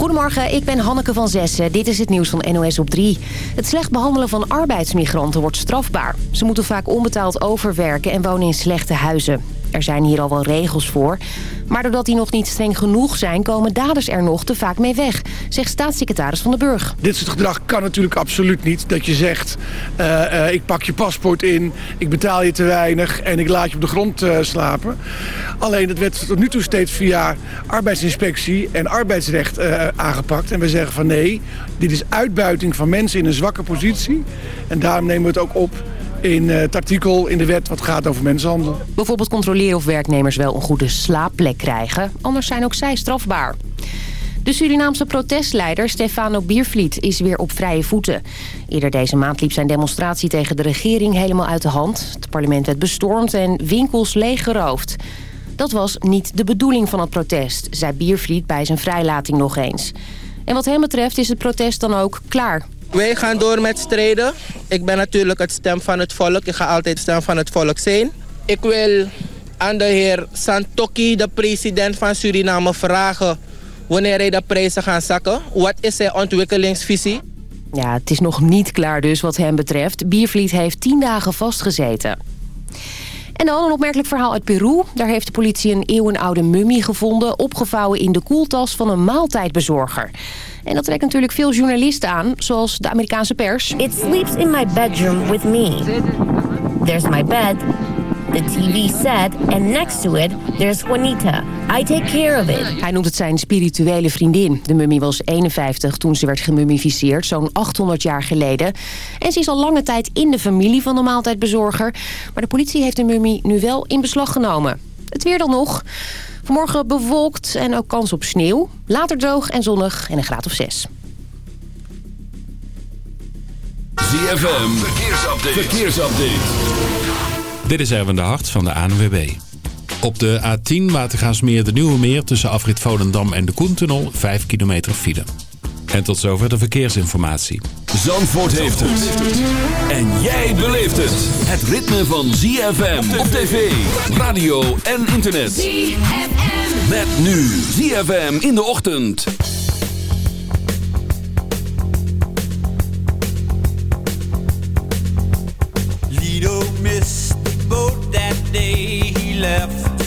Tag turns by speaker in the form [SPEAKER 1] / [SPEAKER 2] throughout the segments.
[SPEAKER 1] Goedemorgen, ik ben Hanneke van Zessen. Dit is het nieuws van NOS op 3. Het slecht behandelen van arbeidsmigranten wordt strafbaar. Ze moeten vaak onbetaald overwerken en wonen in slechte huizen. Er zijn hier al wel regels voor. Maar doordat die nog niet streng genoeg zijn... komen daders er nog te vaak mee weg, zegt staatssecretaris Van den Burg.
[SPEAKER 2] Dit soort gedrag kan natuurlijk absoluut niet. Dat je zegt, uh, uh, ik pak je paspoort in, ik betaal je te weinig... en ik laat je op de grond uh, slapen. Alleen het werd tot nu toe steeds via arbeidsinspectie en arbeidsrecht aangepakt. En we zeggen van nee, dit is uitbuiting van mensen in een zwakke positie. En daarom nemen we het ook op in eh, het artikel in de wet wat gaat over mensenhandel.
[SPEAKER 1] Bijvoorbeeld controleren of werknemers wel een goede slaapplek krijgen. Anders zijn ook zij strafbaar. De Surinaamse protestleider Stefano Biervliet is weer op vrije voeten. Eerder deze maand liep zijn demonstratie tegen de regering helemaal uit de hand. Het parlement werd bestormd en winkels leeggeroofd. Dat was niet de bedoeling van het protest, zei Biervliet bij zijn vrijlating nog eens. En wat hem betreft is het protest dan ook klaar.
[SPEAKER 3] Wij gaan door met strijden. Ik ben natuurlijk het stem van het volk. Ik ga altijd stem van het volk zijn. Ik wil aan de heer Santoki, de president van Suriname, vragen... wanneer hij de prijzen gaan zakken. Wat is zijn ontwikkelingsvisie?
[SPEAKER 1] Ja, het is nog niet klaar dus wat hem betreft. Biervliet heeft tien dagen vastgezeten. En dan een opmerkelijk verhaal uit Peru. Daar heeft de politie een eeuwenoude mummie gevonden... opgevouwen in de koeltas van een maaltijdbezorger. En dat trekt natuurlijk veel journalisten aan, zoals de Amerikaanse pers.
[SPEAKER 4] It sleeps in my bedroom with me. There's my bed, the TV set, and next to it, there's Juanita. I take care of it.
[SPEAKER 1] Hij noemt het zijn spirituele vriendin. De mummie was 51 toen ze werd gemummificeerd, zo'n 800 jaar geleden. En ze is al lange tijd in de familie van de maaltijdbezorger. Maar de politie heeft de mummie nu wel in beslag genomen. Het weer dan nog. Morgen bewolkt en ook kans op sneeuw. Later droog en zonnig en een graad of 6.
[SPEAKER 5] ZFM, verkeersupdate. verkeersupdate.
[SPEAKER 6] Dit is Erwin de Hart van de ANWB. Op de A10 Watergaasmeer de Nieuwe Meer tussen afrit Volendam en de Koentunnel 5 kilometer file. En tot zover de verkeersinformatie.
[SPEAKER 5] Zandvoort heeft het. En jij beleeft het. Het ritme van ZFM op tv, radio en internet. ZFM. Met nu ZFM in de ochtend.
[SPEAKER 7] Day he left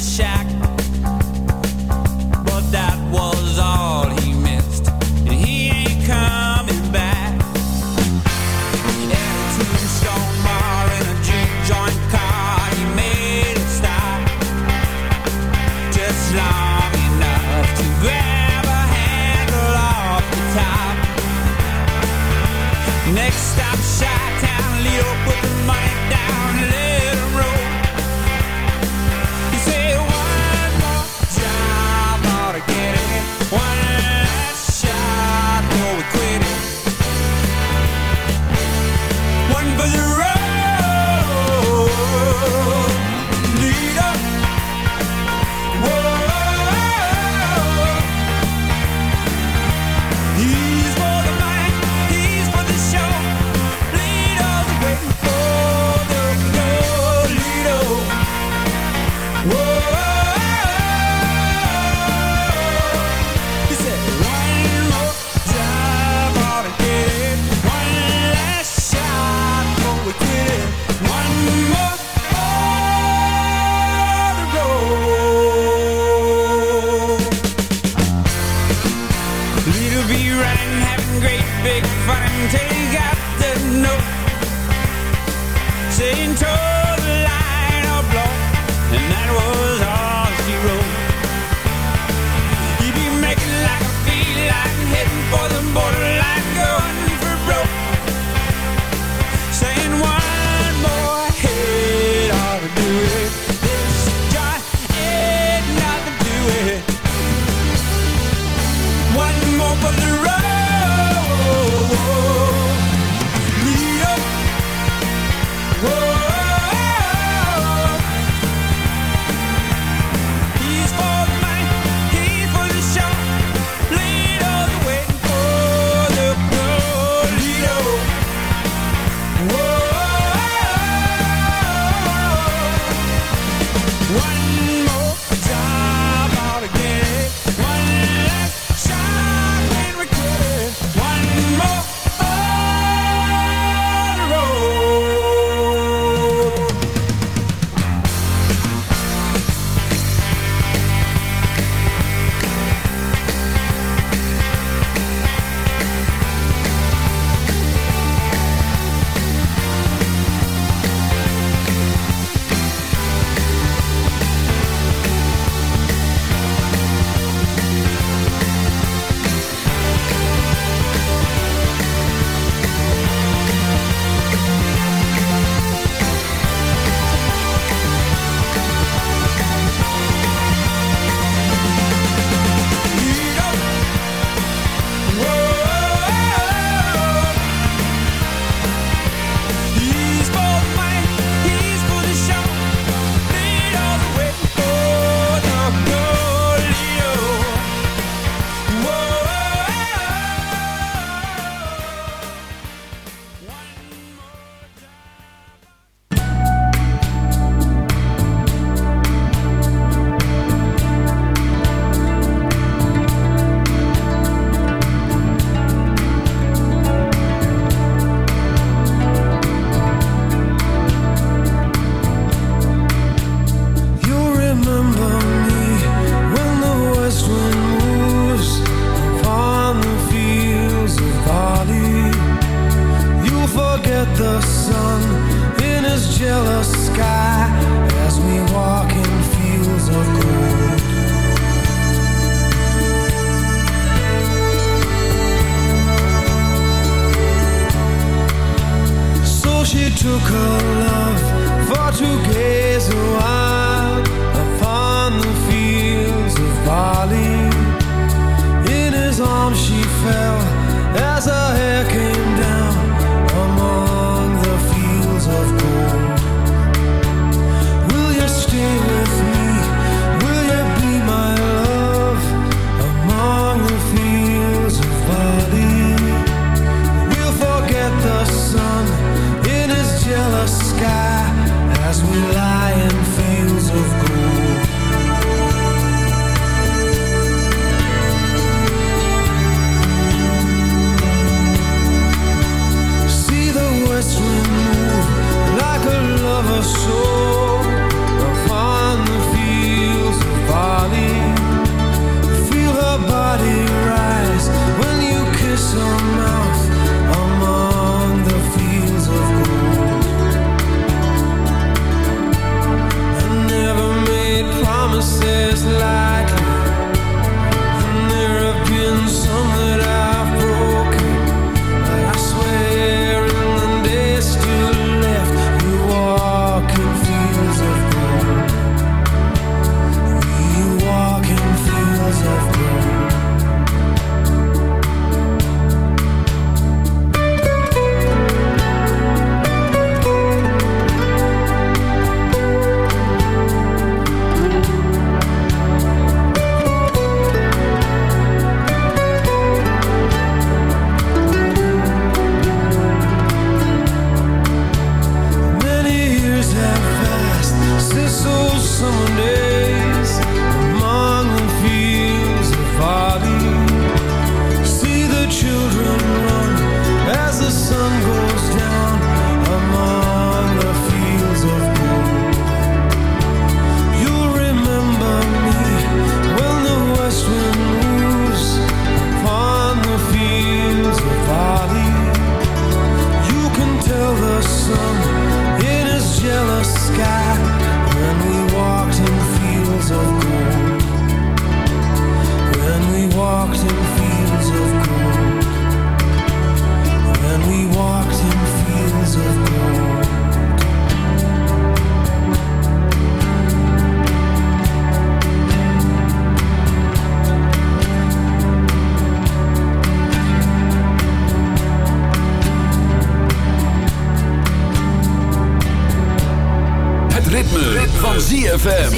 [SPEAKER 5] ZFM.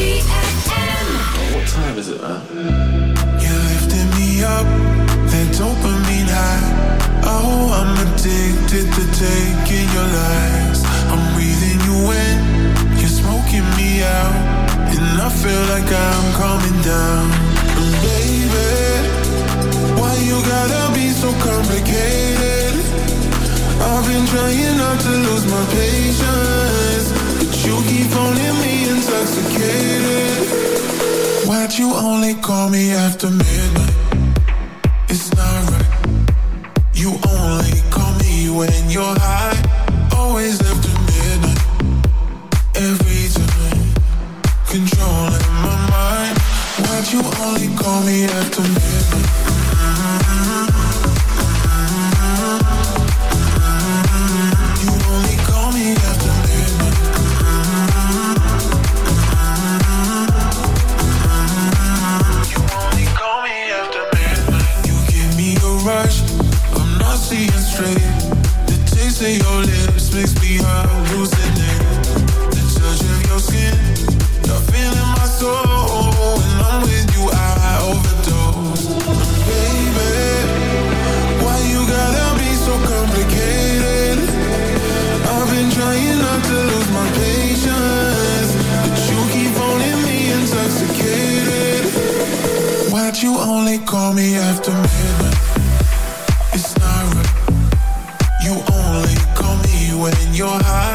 [SPEAKER 8] What time is it, man? You me up, dopamine high. Oh, I'm addicted to taking your lies. I'm breathing you in, you're smoking me out. And I feel like I'm coming down. Baby, why you gotta be so complicated? I've been trying not to lose my patience that you only call me after midnight. only call me after midnight It's not right. You only call me when you're high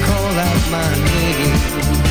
[SPEAKER 9] my name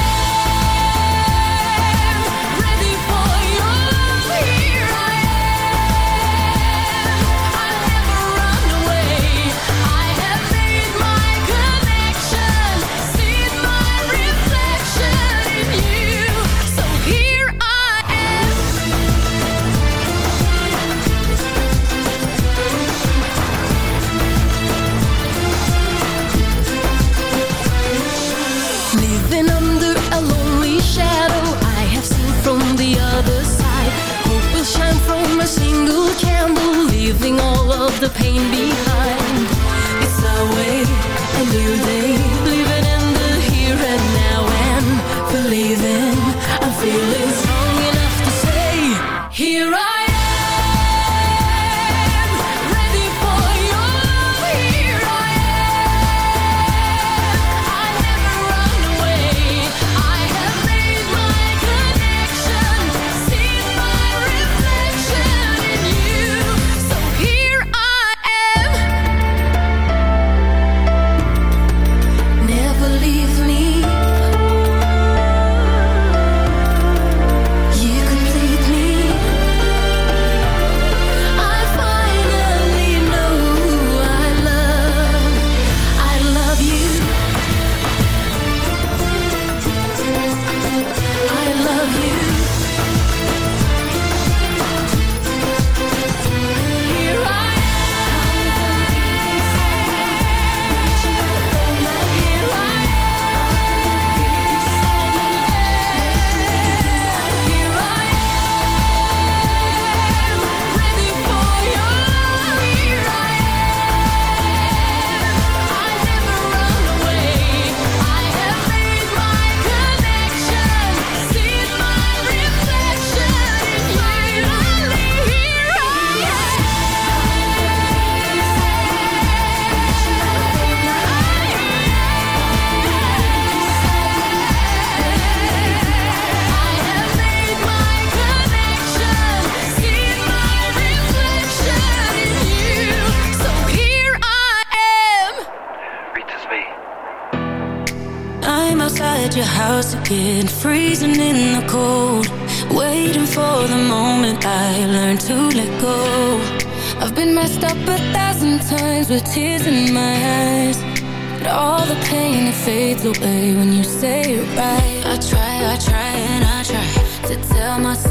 [SPEAKER 10] the pain behind.
[SPEAKER 11] with tears in my eyes. But all the pain, it fades away when you say it right. I try, I try and I try to tell myself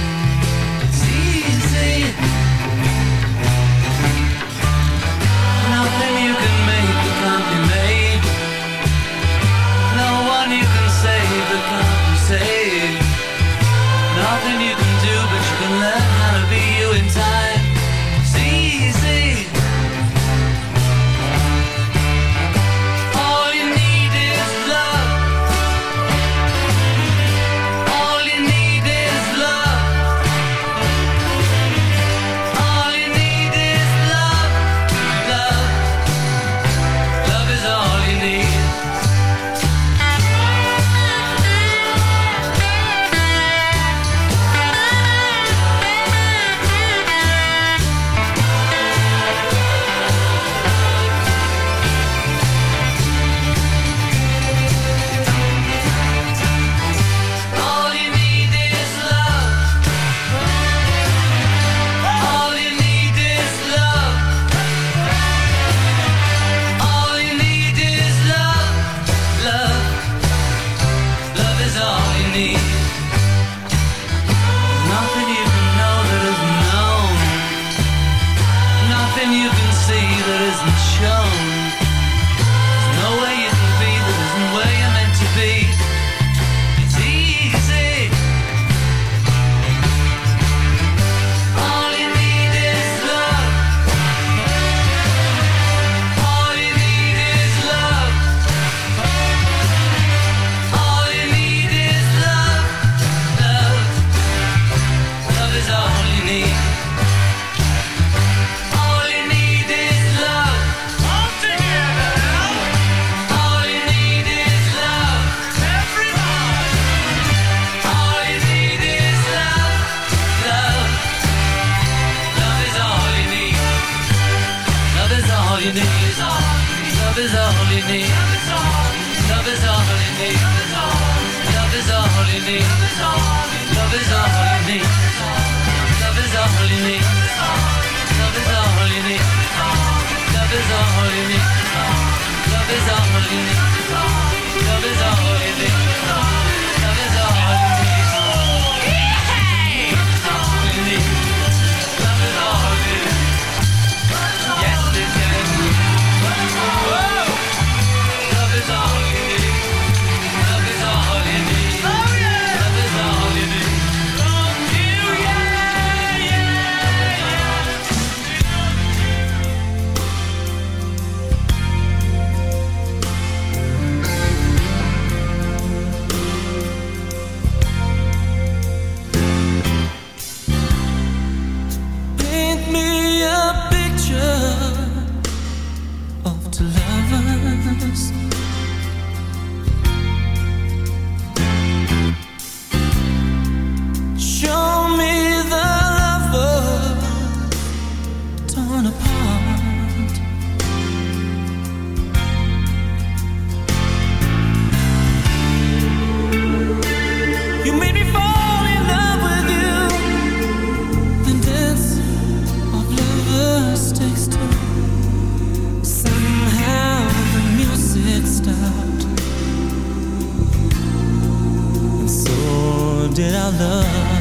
[SPEAKER 12] 了。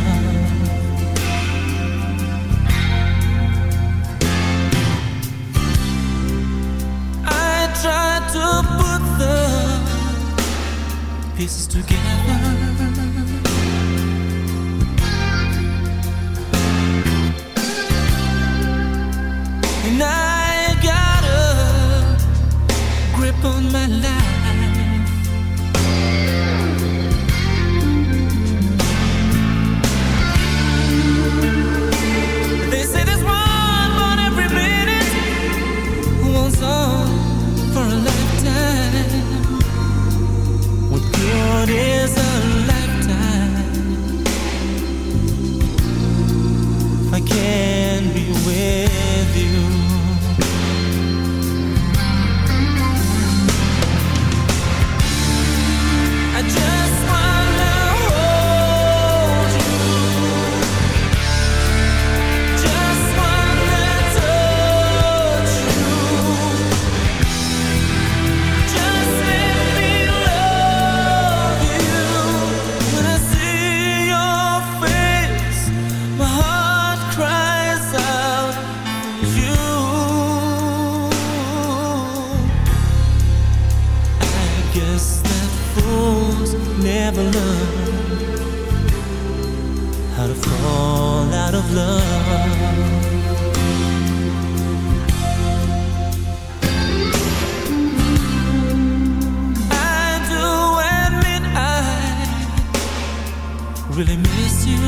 [SPEAKER 12] really miss you.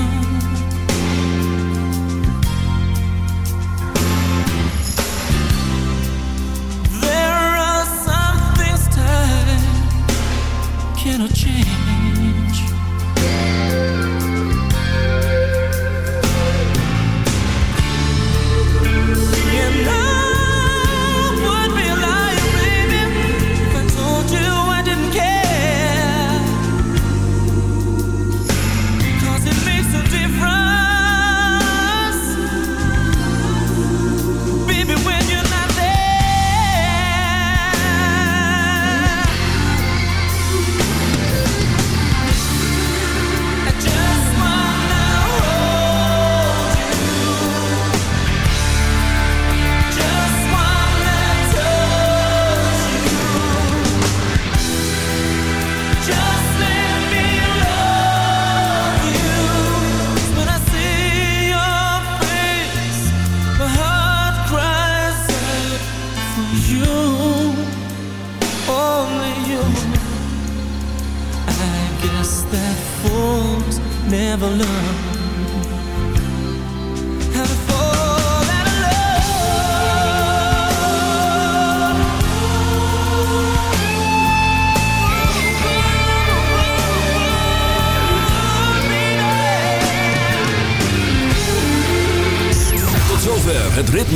[SPEAKER 12] There are some things time cannot change.